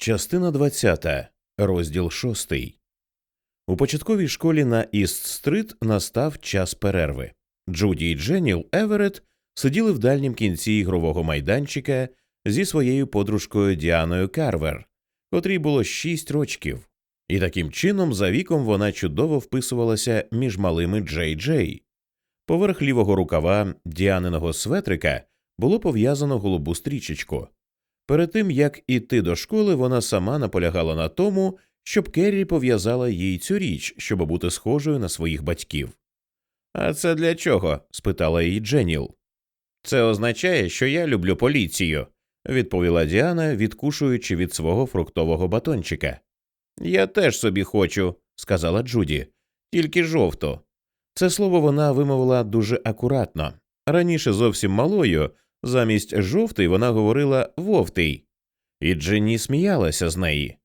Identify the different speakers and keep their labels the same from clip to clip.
Speaker 1: Частина 20. Розділ 6. У початковій школі на Іст-стрит настав час перерви. Джуді і Дженіл Еверетт сиділи в дальнім кінці ігрового майданчика зі своєю подружкою Діаною Карвер, котрій було шість рочків, і таким чином за віком вона чудово вписувалася між малими Джей Джей. Поверх лівого рукава Діаниного светрика було пов'язано голубу стрічечку. Перед тим як іти до школи, вона сама наполягала на тому, щоб Керрі пов'язала їй цю річ, щоб бути схожою на своїх батьків. А це для чого? спитала її Дженіл. Це означає, що я люблю поліцію, відповіла Діана, відкушуючи від свого фруктового батончика. Я теж собі хочу, сказала Джуді, тільки жовто. Це слово вона вимовила дуже акуратно. Раніше зовсім малою, замість жовтий вона говорила вовтий, і Дженні сміялася з неї.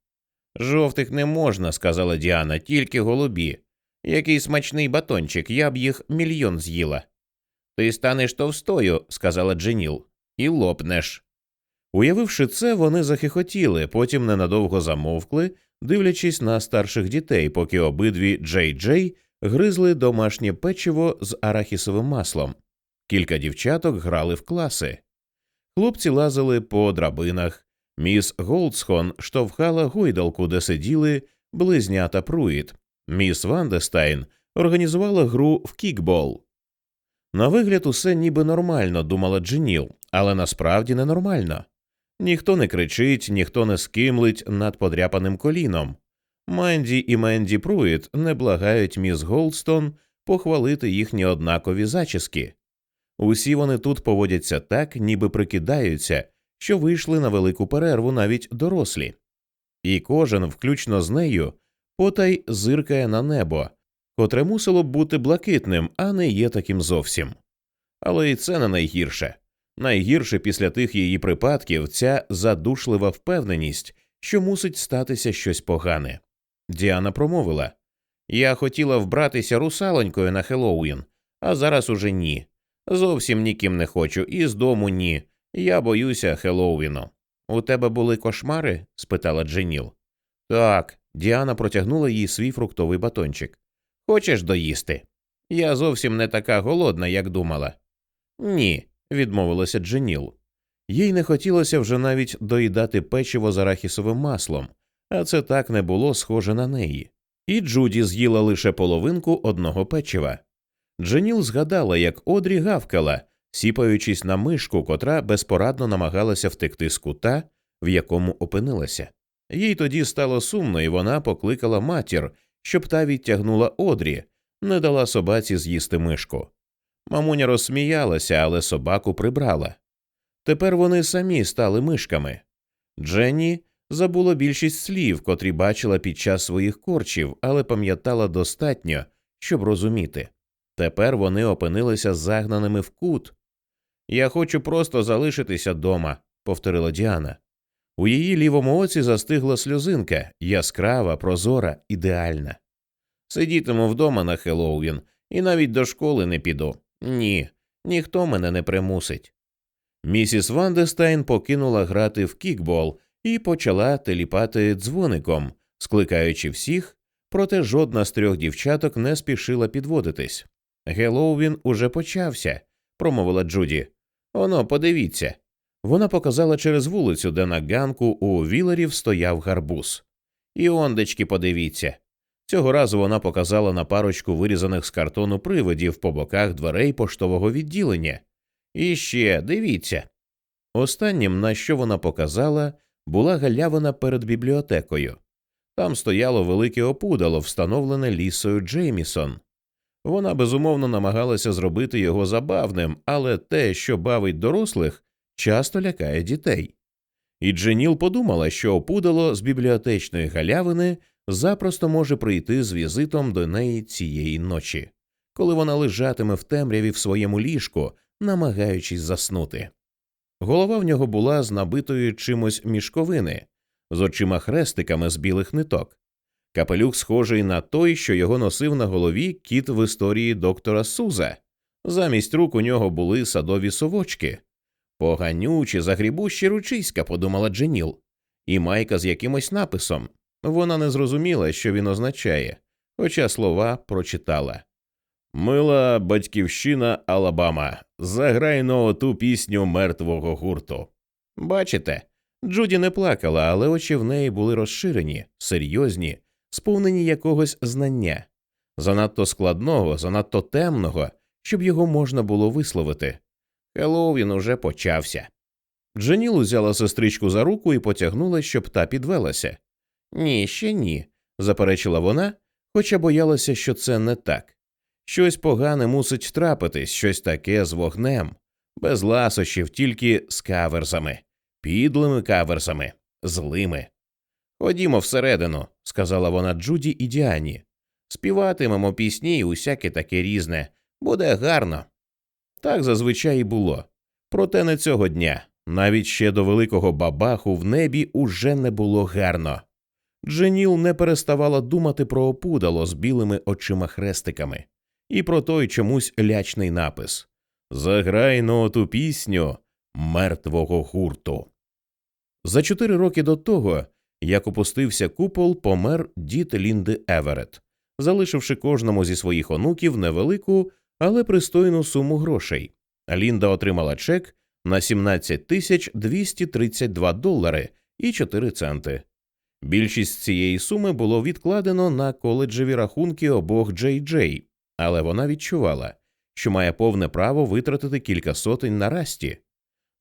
Speaker 1: Жовтих не можна, сказала Діана, тільки голубі. Який смачний батончик, я б їх мільйон з'їла. Ти станеш товстою, сказала Дженіл, і лопнеш. Уявивши це, вони захихотіли, потім ненадовго замовкли, дивлячись на старших дітей, поки обидві Джей Джей гризли домашнє печиво з арахісовим маслом. Кілька дівчаток грали в класи. Хлопці лазили по драбинах. Міс Голдсхон штовхала гойдалку, де сиділи близнята Пруїт. Міс Вандестайн організувала гру в кікбол. На вигляд, усе ніби нормально, думала Дженіл, але насправді ненормально. Ніхто не кричить, ніхто не скимлить над подряпаним коліном. Манді і Менді Пруїт не благають міс Голдстон похвалити їхні однакові зачіски. Усі вони тут поводяться так, ніби прикидаються, що вийшли на велику перерву навіть дорослі, і кожен, включно з нею, потай зиркає на небо, котре мусило б бути блакитним, а не є таким зовсім. Але і це не найгірше. Найгірше після тих її припадків ця задушлива впевненість, що мусить статися щось погане. Діана промовила Я хотіла вбратися русалонькою на Хеллоуін, а зараз уже ні. Зовсім ніким не хочу, і з дому ні. Я боюся Хеллоуіну. У тебе були кошмари? спитала Дженіл. Так, Діана протягнула їй свій фруктовий батончик. Хочеш доїсти? Я зовсім не така голодна, як думала. Ні, відмовилася Дженіл. Їй не хотілося вже навіть доїдати печиво з арахісовим маслом, а це так не було схоже на неї. І Джуді з'їла лише половинку одного печива. Дженіл згадала, як Одрі гавкала, сіпаючись на мишку, котра безпорадно намагалася втекти з кута, в якому опинилася. Їй тоді стало сумно, і вона покликала матір, щоб та відтягнула Одрі, не дала собаці з'їсти мишку. Мамуня розсміялася, але собаку прибрала. Тепер вони самі стали мишками. Дженні забула більшість слів, котрі бачила під час своїх корчів, але пам'ятала достатньо, щоб розуміти. Тепер вони опинилися загнаними в кут. Я хочу просто залишитися дома, повторила Діана. У її лівому оці застигла сльозинка, яскрава, прозора, ідеальна. Сидітиму вдома на Хеллоуін і навіть до школи не піду. Ні, ніхто мене не примусить. Місіс Вандестайн покинула грати в кікбол і почала теліпати дзвоником, скликаючи всіх, проте жодна з трьох дівчаток не спішила підводитись. Геловін уже почався, промовила Джуді. Оно, подивіться. Вона показала через вулицю, де на ганку у вілерів стояв гарбуз. І ондечки, подивіться. Цього разу вона показала на парочку вирізаних з картону привидів по боках дверей поштового відділення. І ще дивіться. Останнім, на що вона показала, була галявина перед бібліотекою. Там стояло велике опудало, встановлене лісою Джеймісон. Вона безумовно намагалася зробити його забавним, але те, що бавить дорослих, часто лякає дітей. І Дженіл подумала, що опудало з бібліотечної галявини запросто може прийти з візитом до неї цієї ночі, коли вона лежатиме в темряві в своєму ліжку, намагаючись заснути. Голова в нього була з набитою чимось мішковини, з очима хрестиками з білих ниток. Капелюх схожий на той, що його носив на голові кіт в історії доктора Суза. Замість рук у нього були садові совочки. Поганючі, загрібущі ручиська, подумала Дженіл. і майка з якимось написом. Вона не зрозуміла, що він означає, хоча слова прочитала. Мила батьківщина Алабама, заграй но ту пісню мертвого гурту. Бачите, Джуді не плакала, але очі в неї були розширені, серйозні, сповнені якогось знання, занадто складного, занадто темного, щоб його можна було висловити. Хеллоуін уже почався. Дженіл узяла сестричку за руку і потягнула, щоб та підвелася. Ні, ще ні, заперечила вона, хоча боялася, що це не так. Щось погане мусить трапитись, щось таке з вогнем, без ласощів, тільки з каверзами, підлими каверзами, злими. Ходімо всередину, сказала вона Джуді і Діані. Співатимемо пісні і усяке таке різне. Буде гарно. Так зазвичай і було. Проте не цього дня. Навіть ще до великого бабаху в небі уже не було гарно. Дженіл не переставала думати про опудало з білими очима хрестиками і про той чомусь лячний напис Заграй но ту пісню мертвого гурту. За чотири роки до того, як опустився купол, помер дід Лінди Еверет, залишивши кожному зі своїх онуків невелику, але пристойну суму грошей. Лінда отримала чек на 17 тисяч 232 долари і 4 центи. Більшість цієї суми було відкладено на коледжеві рахунки обох Джей Джей, але вона відчувала, що має повне право витратити кілька сотень на расті.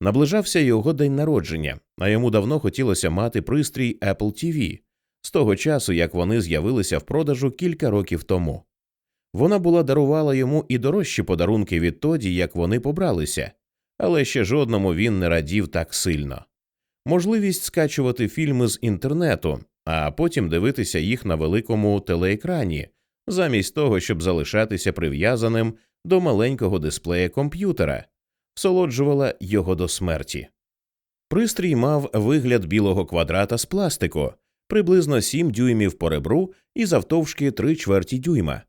Speaker 1: Наближався його день народження, а йому давно хотілося мати пристрій Apple TV з того часу, як вони з'явилися в продажу кілька років тому. Вона була дарувала йому і дорожчі подарунки відтоді, як вони побралися, але ще жодному він не радів так сильно. Можливість скачувати фільми з інтернету, а потім дивитися їх на великому телеекрані, замість того, щоб залишатися прив'язаним до маленького дисплея комп'ютера, всолоджувала його до смерті. Пристрій мав вигляд білого квадрата з пластику, приблизно 7 дюймів по ребру і завтовшки 3 чверті дюйма.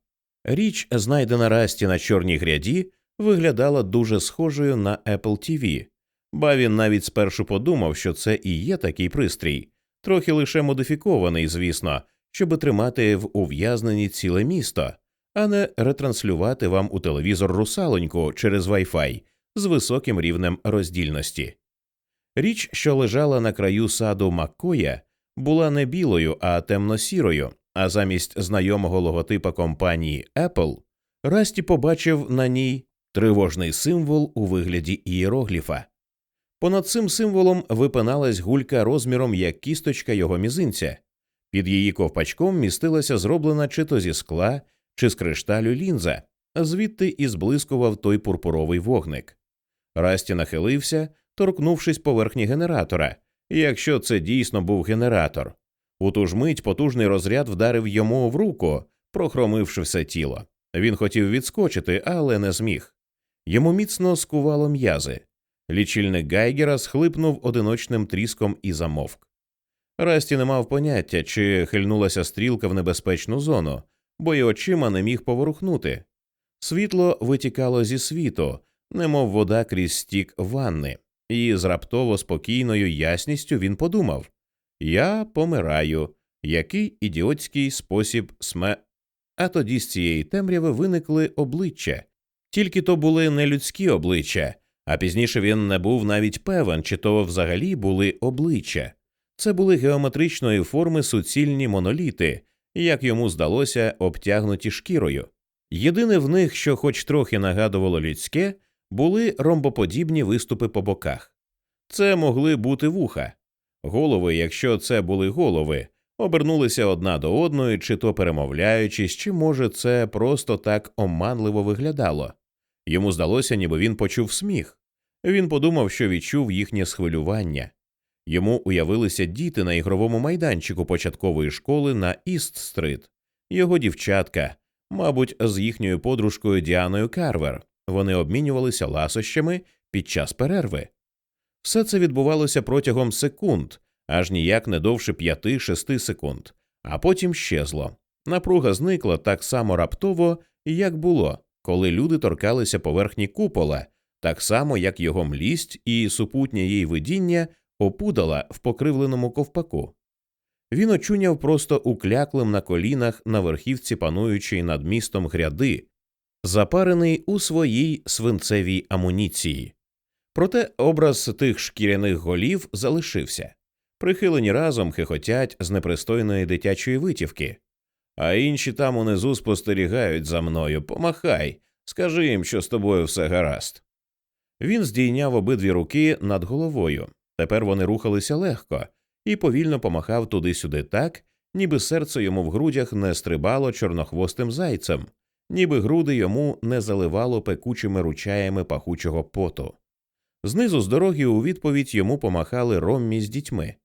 Speaker 1: Річ, знайдена Расті на чорній гряді, виглядала дуже схожою на Apple TV, ба він навіть спершу подумав, що це і є такий пристрій, трохи лише модифікований, звісно, щоб тримати в ув'язненні ціле місто, а не ретранслювати вам у телевізор русалоньку через Wi-Fi з високим рівнем роздільності. Річ, що лежала на краю саду Маккоя, була не білою, а темно-сірою, а замість знайомого логотипа компанії Apple Расті побачив на ній тривожний символ у вигляді ієрогліфа. Понад цим символом випиналась гулька розміром як кісточка його мізинця. Під її ковпачком містилася зроблена чи то зі скла, чи з кришталю лінза, звідти і зблискував той пурпуровий вогник. Расті нахилився, торкнувшись поверхні генератора, якщо це дійсно був генератор. У ту ж мить потужний розряд вдарив йому в руку, прохромивши все тіло. Він хотів відскочити, але не зміг. Йому міцно скувало м'язи. Лічильник Гайгера схлипнув одиночним тріском і замовк. Расті не мав поняття, чи хитнулася стрілка в небезпечну зону, бо й очима не міг поворухнути. Світло витікало зі світу, немов вода крізь стік ванни, і з раптово спокійною ясністю він подумав Я помираю, який ідіотський спосіб сме. А тоді з цієї темряви виникли обличчя, тільки то були не людські обличчя, а пізніше він не був навіть певен, чи то взагалі були обличчя. Це були геометричної форми суцільні моноліти, як йому здалося, обтягнуті шкірою. Єдине в них, що хоч трохи нагадувало людське, були ромбоподібні виступи по боках. Це могли бути вуха. Голови, якщо це були голови, обернулися одна до одної, чи то перемовляючись, чи може це просто так оманливо виглядало. Йому здалося, ніби він почув сміх. Він подумав, що відчув їхнє схвилювання. Йому уявилися діти на ігровому майданчику початкової школи на Іст-стрит, його дівчатка, мабуть, з їхньою подружкою Діаною Карвер. Вони обмінювалися ласощами під час перерви. Все це відбувалося протягом секунд, аж ніяк не довше п'яти-шести секунд, а потім щезло. Напруга зникла так само раптово, як було, коли люди торкалися поверхні купола, так само як його млість і супутнє їй видіння опудала в покривленому ковпаку. Він очуняв просто укляклим на колінах на верхівці пануючої над містом гряди, запарений у своїй свинцевій амуніції. Проте образ тих шкіряних голів залишився, прихилені разом хихотять з непристойної дитячої витівки, а інші там унизу спостерігають за мною. Помахай, скажи їм, що з тобою все гаразд. Він здійняв обидві руки над головою. Тепер вони рухалися легко, і повільно помахав туди-сюди так, ніби серце йому в грудях не стрибало чорнохвостим зайцем, ніби груди йому не заливало пекучими ручаями пахучого поту. Знизу з дороги у відповідь йому помахали Роммі з дітьми.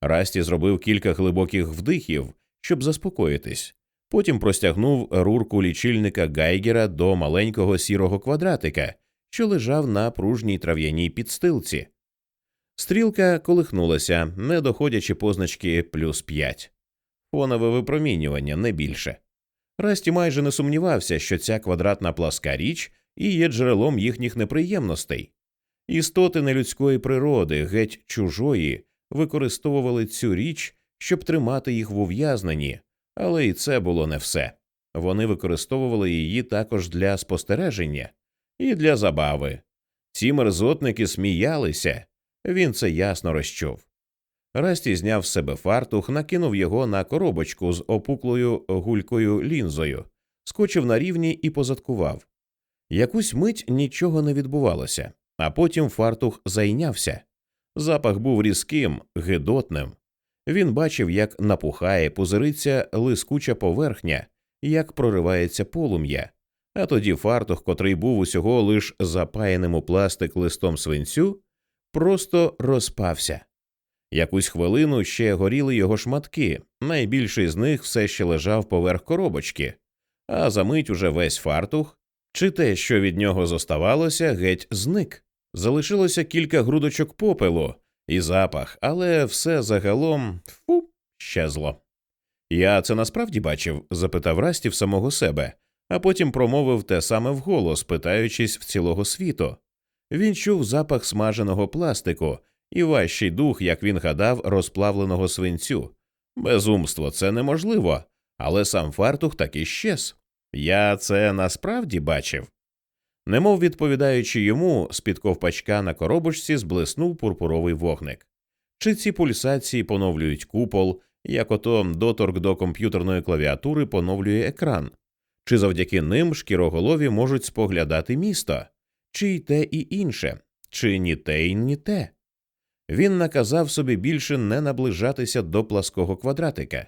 Speaker 1: Расті зробив кілька глибоких вдихів, щоб заспокоїтись, потім простягнув рурку лічильника Гайгера до маленького сірого квадратика, що лежав на пружній трав'яній підстилці. Стрілка колихнулася, не доходячи позначки плюс п'ять. Фонове випромінювання не більше. Расті майже не сумнівався, що ця квадратна пласка річ і є джерелом їхніх неприємностей. Істоти нелюдської природи, геть чужої, використовували цю річ, щоб тримати їх в ув'язненні, але і це було не все. Вони використовували її також для спостереження і для забави. Ці мерзотники сміялися, він це ясно розчув. Расті зняв з себе фартух, накинув його на коробочку з опуклою гулькою лінзою, скочив на рівні і позадкував. Якусь мить нічого не відбувалося, а потім фартух зайнявся. Запах був різким, гидотним. Він бачив, як напухає, пузириться лискуча поверхня, як проривається полум'я, а тоді фартух, котрий був усього лиш запаяним у пластик листом свинцю, просто розпався. Якусь хвилину ще горіли його шматки, найбільший з них все ще лежав поверх коробочки, а за мить уже весь фартух, чи те, що від нього зоставалося, геть зник. Залишилося кілька грудочок попелу і запах, але все загалом фу, щезло. Я це насправді бачив? запитав Растів самого себе, а потім промовив те саме вголос, питаючись в цілого світу. Він чув запах смаженого пластику і важчий дух, як він гадав, розплавленого свинцю. Безумство, це неможливо, але сам фартух таки щез. Я це насправді бачив. Немов відповідаючи йому, з під ковпачка на коробочці зблиснув пурпуровий вогник. Чи ці пульсації поновлюють купол, як ото доторк до комп'ютерної клавіатури поновлює екран, чи завдяки ним шкіроголові можуть споглядати місто, чи й те і інше, чи ні те й ні те. Він наказав собі більше не наближатися до плаского квадратика.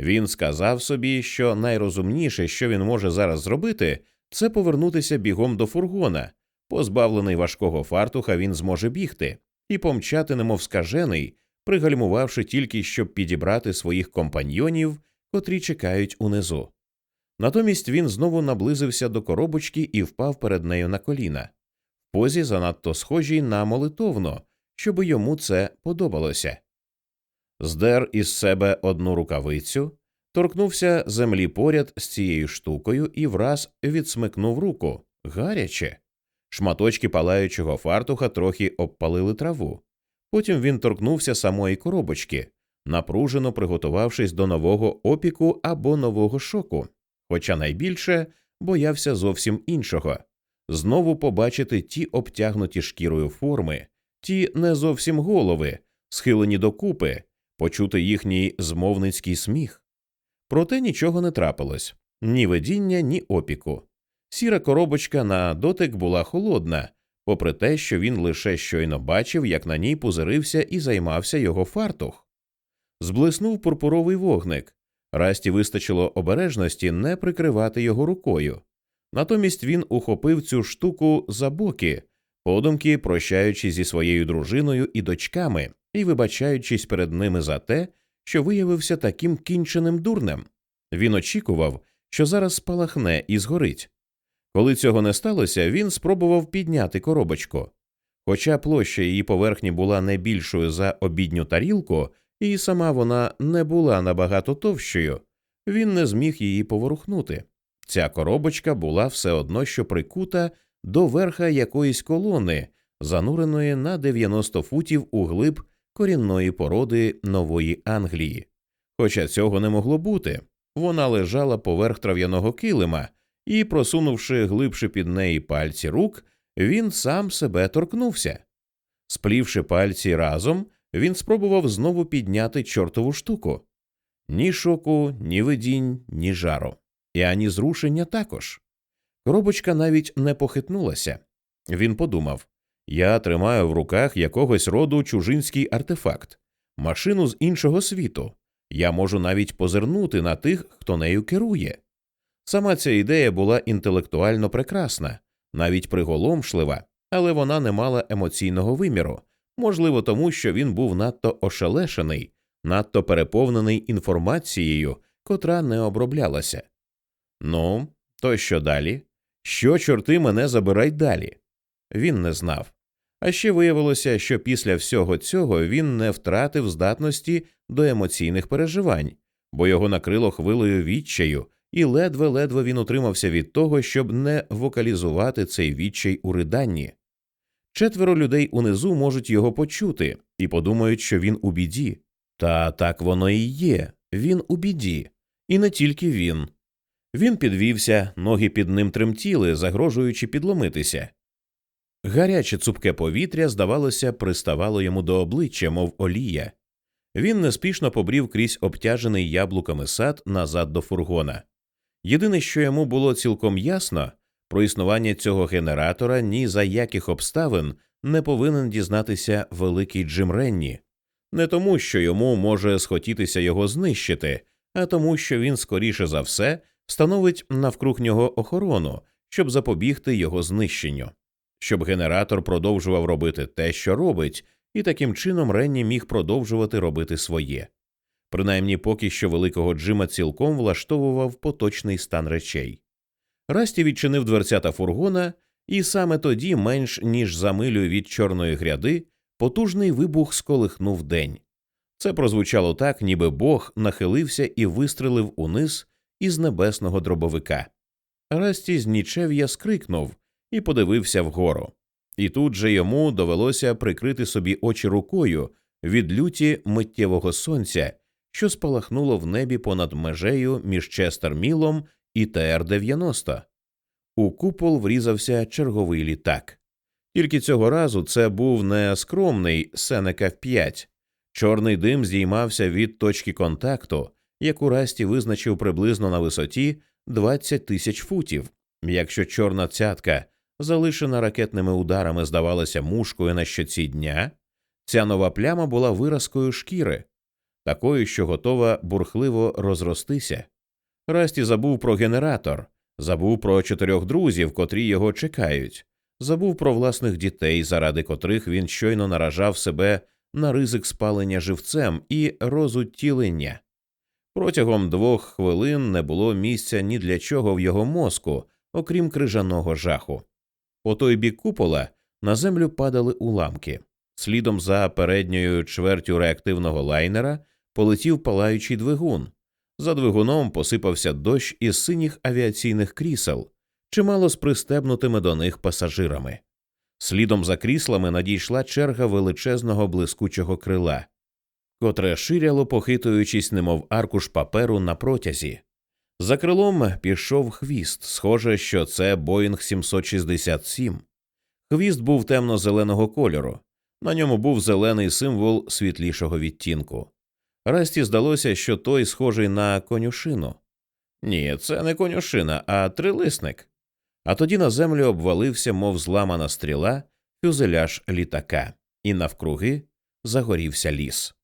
Speaker 1: Він сказав собі, що найрозумніше, що він може зараз зробити, це повернутися бігом до фургона. Позбавлений важкого фартуха, він зможе бігти і помчати, немов скажений, пригальмувавши тільки щоб підібрати своїх компаньйонів, котрі чекають унизу. Натомість він знову наблизився до коробочки і впав перед нею на коліна, в позі занадто схожій на молитовно, щоби йому це подобалося. Здер із себе одну рукавицю, торкнувся землі поряд з цією штукою і враз відсмикнув руку гаряче. Шматочки палаючого фартуха трохи обпалили траву. Потім він торкнувся самої коробочки, напружено приготувавшись до нового опіку або нового шоку, хоча найбільше боявся зовсім іншого знову побачити ті обтягнуті шкірою форми, ті не зовсім голови, схилені докупи, почути їхній змовницький сміх. Проте нічого не трапилось ні видіння, ні опіку. Сіра коробочка на дотик була холодна, попри те, що він лише щойно бачив, як на ній пузирився і займався його фартух. Зблиснув пурпуровий вогник. Расті вистачило обережності не прикривати його рукою. Натомість він ухопив цю штуку за боки, подумки прощаючи зі своєю дружиною і дочками і вибачаючись перед ними за те, що виявився таким кінченим дурнем. Він очікував, що зараз спалахне і згорить. Коли цього не сталося, він спробував підняти коробочку. Хоча площа її поверхні була не більшою за обідню тарілку, і сама вона не була набагато товщою, він не зміг її поворухнути. Ця коробочка була все одно що прикута до верха якоїсь колони зануреної на 90 футів у глиб корінної породи Нової Англії. Хоча цього не могло бути, вона лежала поверх трав'яного килима, і, просунувши глибше під неї пальці рук, він сам себе торкнувся. Сплівши пальці разом, він спробував знову підняти чортову штуку. Ні шоку, ні видінь, ні жару, і ані зрушення також. Коробочка навіть не похитнулася. Він подумав я тримаю в руках якогось роду чужинський артефакт, машину з іншого світу. Я можу навіть позирнути на тих, хто нею керує. Сама ця ідея була інтелектуально прекрасна, навіть приголомшлива, але вона не мала емоційного виміру, можливо, тому що він був надто ошелешений, надто переповнений інформацією, котра не оброблялася. Ну, то що далі? Що чорти мене забирають далі? Він не знав. А ще виявилося, що після всього цього він не втратив здатності до емоційних переживань, бо його накрило хвилею відчаю, і ледве-ледве він утримався від того, щоб не вокалізувати цей відчай у риданні. Четверо людей унизу можуть його почути і подумають, що він у біді. Та так воно і є він у біді, і не тільки він. Він підвівся, ноги під ним тремтіли, загрожуючи підломитися. Гаряче цупке повітря, здавалося, приставало йому до обличчя, мов олія. Він неспішно побрів крізь обтяжений яблуками сад назад до фургона. Єдине, що йому було цілком ясно, про існування цього генератора ні за яких обставин не повинен дізнатися великий Джим Ренні, не тому, що йому може схотітися його знищити, а тому, що він скоріше за все встановить навкруг нього охорону, щоб запобігти його знищенню щоб генератор продовжував робити те, що робить, і таким чином Ренні міг продовжувати робити своє. Принаймні поки що великого Джима цілком влаштовував поточний стан речей. Расті відчинив дверцята фургона, і саме тоді, менш ніж за милю від чорної гряди, потужний вибух сколихнув день. Це прозвучало так, ніби Бог нахилився і вистрелив униз із небесного дробовика. Расті з нічев'я скрикнув, і подивився вгору. І тут же йому довелося прикрити собі очі рукою від люті миттєвого сонця, що спалахнуло в небі понад межею між Честермілом і ТР-90. У купол врізався черговий літак. Тільки цього разу це був не скромний Сенека 5 Чорний дим здіймався від точки контакту, яку Расті визначив приблизно на висоті 20 тисяч футів. Якщо чорна цятка залишена ракетними ударами, здавалася мушкою на щоці дня, ця нова пляма була виразкою шкіри, такою, що готова бурхливо розростися. Расті забув про генератор, забув про чотирьох друзів, котрі його чекають, забув про власних дітей, заради котрих він щойно наражав себе на ризик спалення живцем і розутілення. Протягом двох хвилин не було місця ні для чого в його мозку, окрім крижаного жаху. По той бік купола на землю падали уламки. Слідом за передньою чвертю реактивного лайнера полетів палаючий двигун. За двигуном посипався дощ із синіх авіаційних крісел, чимало з пристебнутими до них пасажирами. Слідом за кріслами надійшла черга величезного блискучого крила, котре ширяло, похитуючись, немов аркуш паперу на протязі. За крилом пішов хвіст, схоже, що це Боїнг 767. Хвіст був темно-зеленого кольору, на ньому був зелений символ світлішого відтінку. Расті здалося, що той схожий на конюшину. Ні, це не конюшина, а трилисник. А тоді на землю обвалився, мов зламана стріла, фюзеляж літака, і навкруги загорівся ліс.